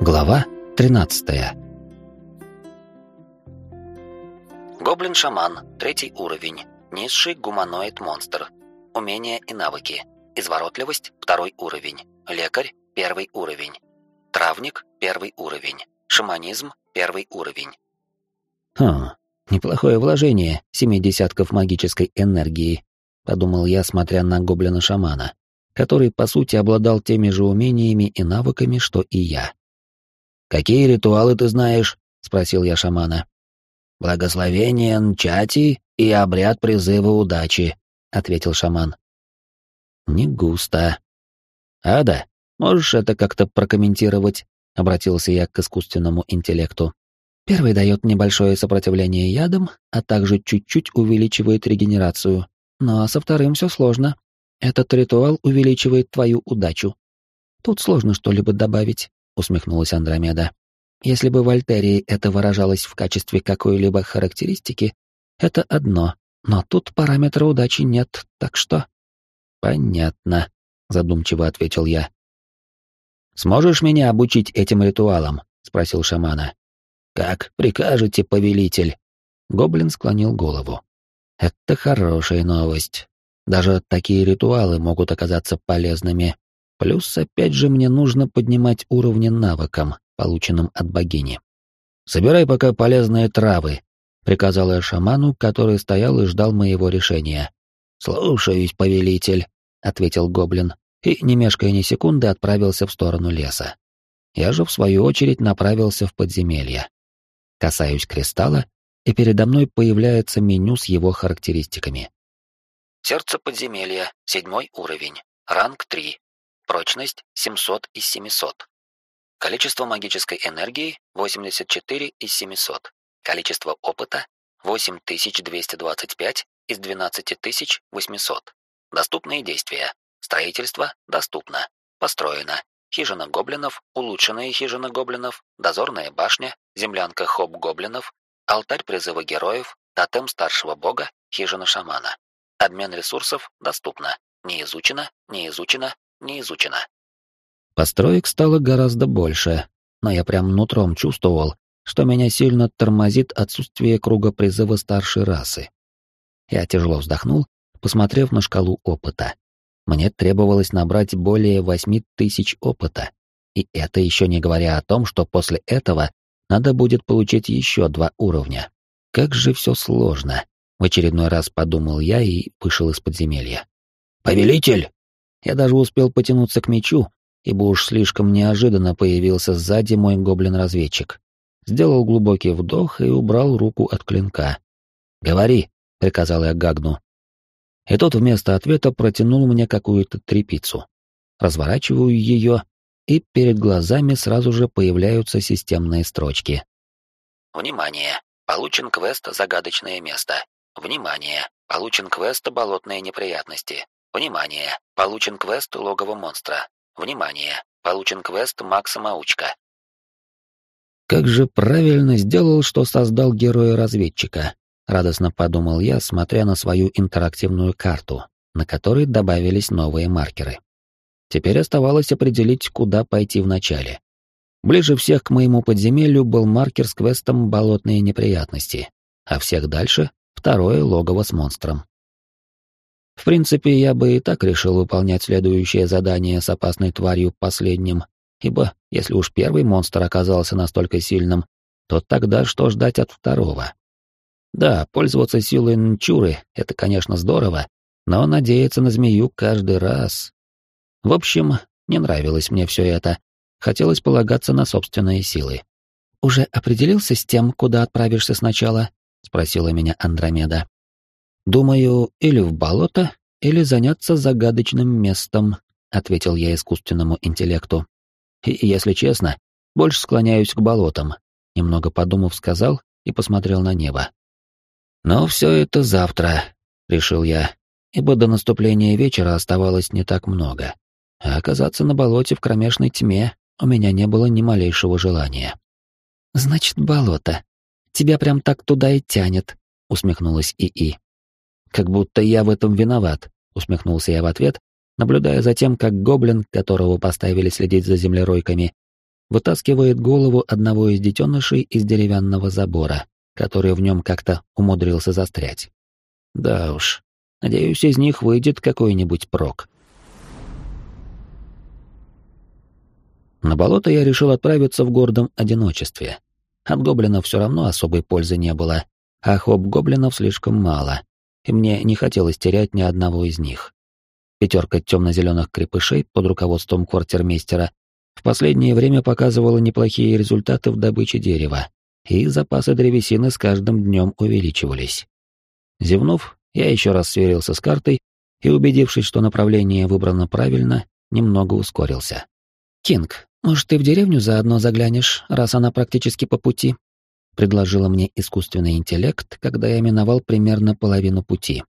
Глава 13 Гоблин-шаман, третий уровень, низший гуманоид-монстр. Умения и навыки. Изворотливость, второй уровень. Лекарь, первый уровень. Травник, первый уровень. Шаманизм, первый уровень. Хм, неплохое вложение семи десятков магической энергии, подумал я, смотря на гоблина-шамана, который, по сути, обладал теми же умениями и навыками, что и я. «Какие ритуалы ты знаешь?» — спросил я шамана. «Благословение Нчати и обряд призыва удачи», — ответил шаман. «Не густо». «Ада, можешь это как-то прокомментировать?» — обратился я к искусственному интеллекту. Первый дает небольшое сопротивление ядам, а также чуть-чуть увеличивает регенерацию. Но со вторым все сложно. Этот ритуал увеличивает твою удачу. Тут сложно что-либо добавить усмехнулась Андромеда. Если бы в Альтерии это выражалось в качестве какой-либо характеристики, это одно, но тут параметра удачи нет, так что... Понятно, задумчиво ответил я. Сможешь меня обучить этим ритуалам? спросил шамана. Как прикажете, повелитель? Гоблин склонил голову. Это хорошая новость. Даже такие ритуалы могут оказаться полезными Плюс, опять же, мне нужно поднимать уровни навыкам, полученным от богини. «Собирай пока полезные травы», — приказал я шаману, который стоял и ждал моего решения. «Слушаюсь, повелитель», — ответил гоблин, и, не мешкая ни секунды, отправился в сторону леса. Я же, в свою очередь, направился в подземелье. Касаюсь кристалла, и передо мной появляется меню с его характеристиками. Сердце подземелья, седьмой уровень, ранг 3, Прочность 700 из 700. Количество магической энергии 84 из 700. Количество опыта 8225 из 12800. Доступные действия. Строительство доступно. Построено. Хижина гоблинов, улучшенная хижина гоблинов, дозорная башня, землянка хоб-гоблинов, алтарь призыва героев, тотем старшего бога, хижина шамана. Обмен ресурсов доступно. Не изучено, не изучено, не изучено. Построек стало гораздо больше, но я прям нутром чувствовал, что меня сильно тормозит отсутствие круга призыва старшей расы. Я тяжело вздохнул, посмотрев на шкалу опыта. Мне требовалось набрать более восьми тысяч опыта, и это еще не говоря о том, что после этого надо будет получить еще два уровня. Как же все сложно, в очередной раз подумал я и вышел из подземелья. «Повелитель!» Я даже успел потянуться к мечу, ибо уж слишком неожиданно появился сзади мой гоблин-разведчик. Сделал глубокий вдох и убрал руку от клинка. «Говори», — приказал я Гагну. И тот вместо ответа протянул мне какую-то трепицу. Разворачиваю ее, и перед глазами сразу же появляются системные строчки. «Внимание! Получен квест «Загадочное место». Внимание! Получен квест «Болотные неприятности». Внимание! Получен квест «Логово монстра». Внимание! Получен квест «Макса-маучка». Как же правильно сделал, что создал героя-разведчика, радостно подумал я, смотря на свою интерактивную карту, на которой добавились новые маркеры. Теперь оставалось определить, куда пойти вначале. Ближе всех к моему подземелью был маркер с квестом «Болотные неприятности», а всех дальше — второе логово с монстром. В принципе, я бы и так решил выполнять следующее задание с опасной тварью последним, ибо если уж первый монстр оказался настолько сильным, то тогда что ждать от второго? Да, пользоваться силой Нчуры — это, конечно, здорово, но надеяться на змею каждый раз... В общем, не нравилось мне все это. Хотелось полагаться на собственные силы. «Уже определился с тем, куда отправишься сначала?» — спросила меня Андромеда. «Думаю, или в болото, или заняться загадочным местом», — ответил я искусственному интеллекту. «И, если честно, больше склоняюсь к болотам», — немного подумав, сказал и посмотрел на небо. «Но все это завтра», — решил я, ибо до наступления вечера оставалось не так много. А оказаться на болоте в кромешной тьме у меня не было ни малейшего желания. «Значит, болото. Тебя прям так туда и тянет», — усмехнулась ИИ. Как будто я в этом виноват, усмехнулся я в ответ наблюдая за тем, как гоблин, которого поставили следить за землеройками, вытаскивает голову одного из детенышей из деревянного забора, который в нем как-то умудрился застрять. Да уж, надеюсь, из них выйдет какой-нибудь прок. На болото я решил отправиться в гордом одиночестве. От гоблинов все равно особой пользы не было, а хоп-гоблинов слишком мало, и мне не хотелось терять ни одного из них. Пятерка темно-зеленых крепышей под руководством квартирмейстера в последнее время показывала неплохие результаты в добыче дерева, и запасы древесины с каждым днем увеличивались. Зевнув, я еще раз сверился с картой и, убедившись, что направление выбрано правильно, немного ускорился. «Кинг, может, ты в деревню заодно заглянешь, раз она практически по пути?» — предложила мне искусственный интеллект, когда я миновал примерно половину пути.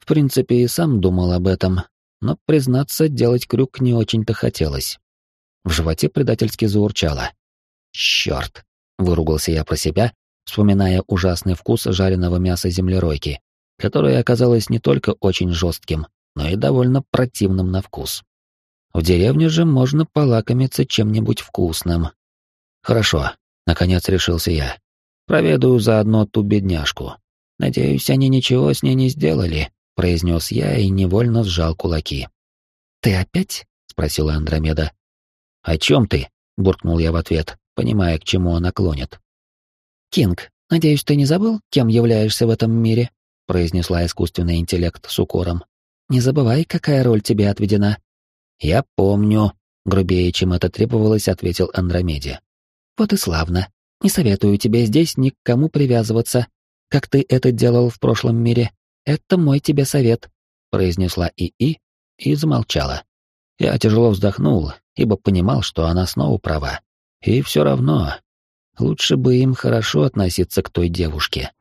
В принципе, и сам думал об этом, но, признаться, делать крюк не очень-то хотелось. В животе предательски заурчало. «Чёрт!» — выругался я про себя, вспоминая ужасный вкус жареного мяса землеройки, которое оказалось не только очень жестким, но и довольно противным на вкус. В деревне же можно полакомиться чем-нибудь вкусным. Хорошо, наконец решился я. Проведаю заодно ту бедняжку. Надеюсь, они ничего с ней не сделали, произнес я и невольно сжал кулаки. Ты опять? спросила Андромеда. О чем ты? буркнул я в ответ, понимая, к чему она клонит. Кинг, надеюсь, ты не забыл, кем являешься в этом мире? произнесла искусственный интеллект с укором. Не забывай, какая роль тебе отведена. «Я помню», — грубее, чем это требовалось, ответил Андромеде. «Вот и славно. Не советую тебе здесь ни к кому привязываться, как ты это делал в прошлом мире. Это мой тебе совет», — произнесла ИИ и замолчала. Я тяжело вздохнул, ибо понимал, что она снова права. И все равно, лучше бы им хорошо относиться к той девушке.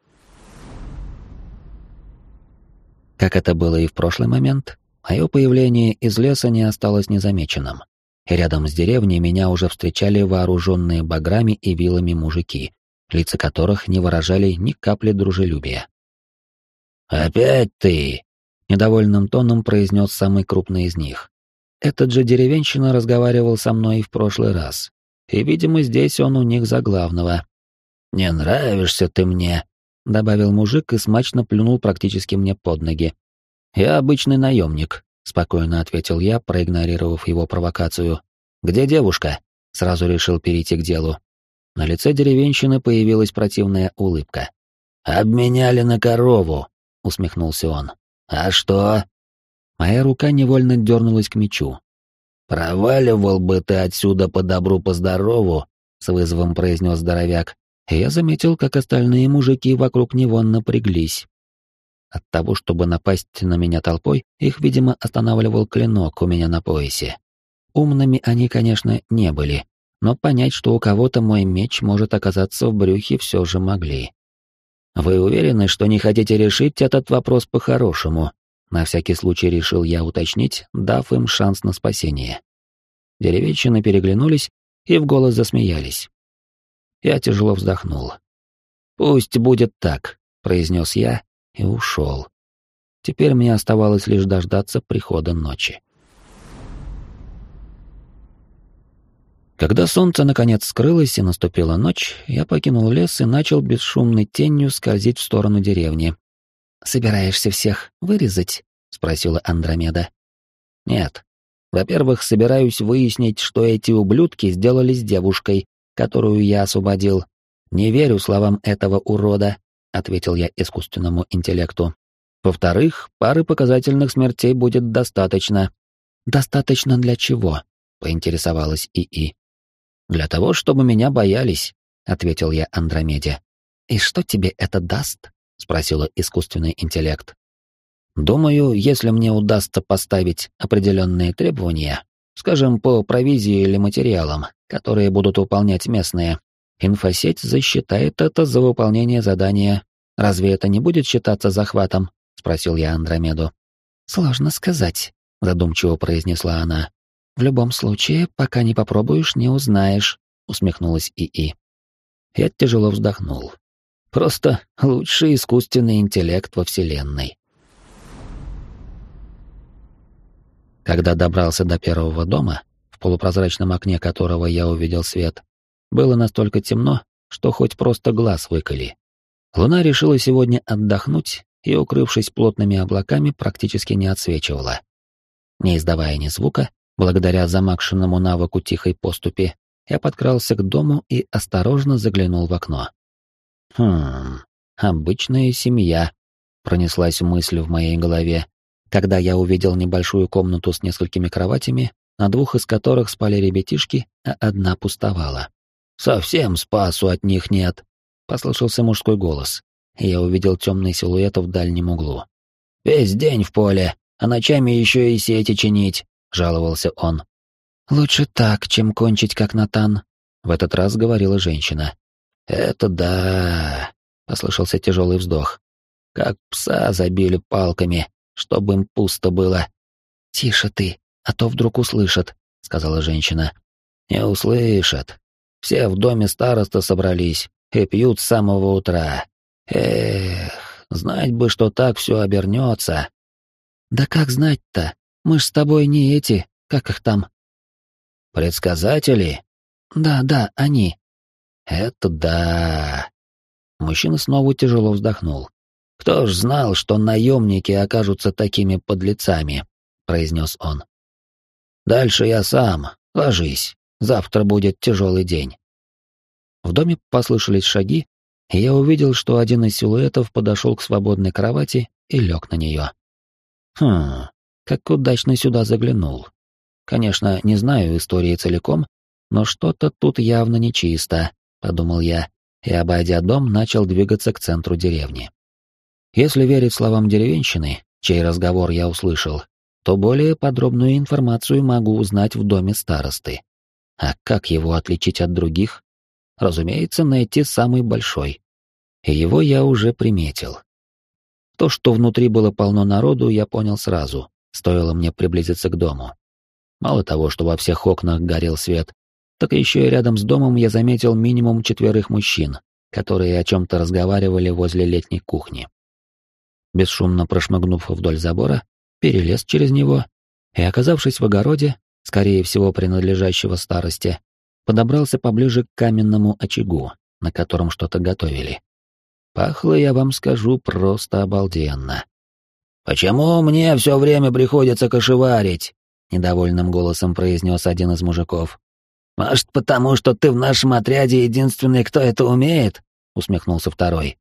Как это было и в прошлый момент, Мое появление из леса не осталось незамеченным. И рядом с деревней меня уже встречали вооруженные баграми и вилами мужики, лица которых не выражали ни капли дружелюбия. «Опять ты!» — недовольным тоном произнес самый крупный из них. Этот же деревенщина разговаривал со мной в прошлый раз, и, видимо, здесь он у них за главного. «Не нравишься ты мне», — добавил мужик и смачно плюнул практически мне под ноги, «Я обычный наемник», — спокойно ответил я, проигнорировав его провокацию. «Где девушка?» — сразу решил перейти к делу. На лице деревенщины появилась противная улыбка. «Обменяли на корову», — усмехнулся он. «А что?» Моя рука невольно дернулась к мечу. «Проваливал бы ты отсюда по добру, по здорову», — с вызовом произнес здоровяк. Я заметил, как остальные мужики вокруг него напряглись. От того, чтобы напасть на меня толпой, их, видимо, останавливал клинок у меня на поясе. Умными они, конечно, не были, но понять, что у кого-то мой меч может оказаться в брюхе, все же могли. «Вы уверены, что не хотите решить этот вопрос по-хорошему?» На всякий случай решил я уточнить, дав им шанс на спасение. Деревенщины переглянулись и в голос засмеялись. Я тяжело вздохнул. «Пусть будет так», — произнес я и ушел. Теперь мне оставалось лишь дождаться прихода ночи. Когда солнце наконец скрылось и наступила ночь, я покинул лес и начал бесшумной тенью скользить в сторону деревни. «Собираешься всех вырезать?» — спросила Андромеда. «Нет. Во-первых, собираюсь выяснить, что эти ублюдки сделали с девушкой, которую я освободил. Не верю словам этого урода ответил я искусственному интеллекту. Во-вторых, пары показательных смертей будет достаточно. Достаточно для чего? поинтересовалась ИИ. Для того, чтобы меня боялись, ответил я Андромеде. И что тебе это даст? спросила искусственный интеллект. Думаю, если мне удастся поставить определенные требования, скажем, по провизии или материалам, которые будут выполнять местные, Инфосеть засчитает это за выполнение задания. Разве это не будет считаться захватом? спросил я Андромеду. Сложно сказать, задумчиво произнесла она. В любом случае, пока не попробуешь, не узнаешь, усмехнулась ИИ. Я тяжело вздохнул. Просто лучший искусственный интеллект во вселенной. Когда добрался до первого дома, в полупрозрачном окне которого я увидел свет, было настолько темно, что хоть просто глаз выколи. Луна решила сегодня отдохнуть и, укрывшись плотными облаками, практически не отсвечивала. Не издавая ни звука, благодаря замакшенному навыку тихой поступи, я подкрался к дому и осторожно заглянул в окно. «Хм, обычная семья», — пронеслась мысль в моей голове, когда я увидел небольшую комнату с несколькими кроватями, на двух из которых спали ребятишки, а одна пустовала. «Совсем спасу от них нет», — послышался мужской голос, я увидел темный силуэт в дальнем углу. «Весь день в поле, а ночами еще и сети чинить», — жаловался он. «Лучше так, чем кончить, как Натан», — в этот раз говорила женщина. «Это да», — послышался тяжелый вздох. «Как пса забили палками, чтобы им пусто было». «Тише ты, а то вдруг услышат», — сказала женщина. «Не услышат. Все в доме староста собрались и пьют с самого утра. Эх, знать бы, что так все обернется». «Да как знать-то? Мы ж с тобой не эти, как их там, Предсказатели? Да, да, они. Это да. Мужчина снова тяжело вздохнул. Кто ж знал, что наемники окажутся такими подлецами, произнес он. Дальше я сам. Ложись. Завтра будет тяжелый день. В доме послышались шаги, и я увидел, что один из силуэтов подошел к свободной кровати и лег на нее. Хм, как удачно сюда заглянул. Конечно, не знаю истории целиком, но что-то тут явно нечисто, подумал я, и, обойдя дом, начал двигаться к центру деревни. Если верить словам деревенщины, чей разговор я услышал, то более подробную информацию могу узнать в доме старосты. А как его отличить от других? Разумеется, найти самый большой. И его я уже приметил. То, что внутри было полно народу, я понял сразу, стоило мне приблизиться к дому. Мало того, что во всех окнах горел свет, так еще и рядом с домом я заметил минимум четверых мужчин, которые о чем-то разговаривали возле летней кухни. Бесшумно прошмыгнув вдоль забора, перелез через него и, оказавшись в огороде, скорее всего принадлежащего старости, подобрался поближе к каменному очагу, на котором что-то готовили. Пахло, я вам скажу, просто обалденно. «Почему мне все время приходится кошеварить?» — недовольным голосом произнес один из мужиков. «Может, потому что ты в нашем отряде единственный, кто это умеет?» — усмехнулся второй.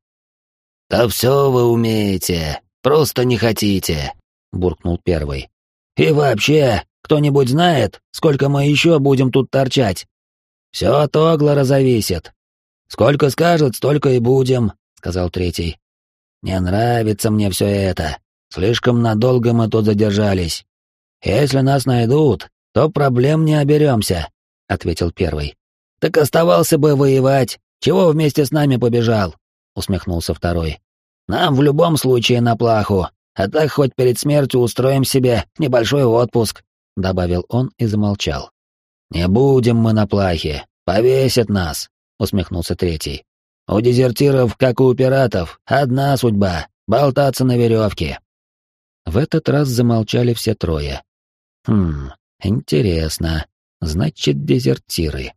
«Да все вы умеете, просто не хотите», — буркнул первый. «И вообще, кто-нибудь знает, сколько мы еще будем тут торчать?» «Все от Оглара зависит. Сколько скажет, столько и будем», — сказал третий. «Не нравится мне все это. Слишком надолго мы тут задержались. «Если нас найдут, то проблем не оберемся», — ответил первый. «Так оставался бы воевать. Чего вместе с нами побежал?» — усмехнулся второй. «Нам в любом случае на плаху, а так хоть перед смертью устроим себе небольшой отпуск», — добавил он и замолчал. «Не будем мы на плахе, повесят нас», — усмехнулся третий. «У дезертиров, как у пиратов, одна судьба — болтаться на веревке». В этот раз замолчали все трое, Хм, интересно. Значит, дезертиры.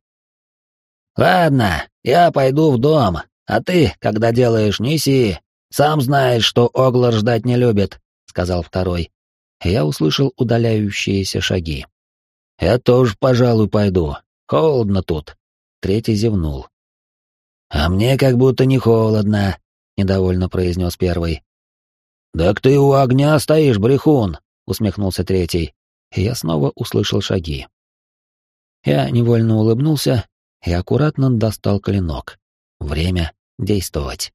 Ладно, я пойду в дом, а ты, когда делаешь, неси. Сам знаешь, что Оглар ждать не любит, сказал второй. Я услышал удаляющиеся шаги. Я тоже, пожалуй, пойду. Холодно тут. Третий зевнул. А мне как будто не холодно, недовольно произнес первый. Так ты у огня стоишь, брехун, усмехнулся третий и я снова услышал шаги. Я невольно улыбнулся и аккуратно достал клинок. Время действовать.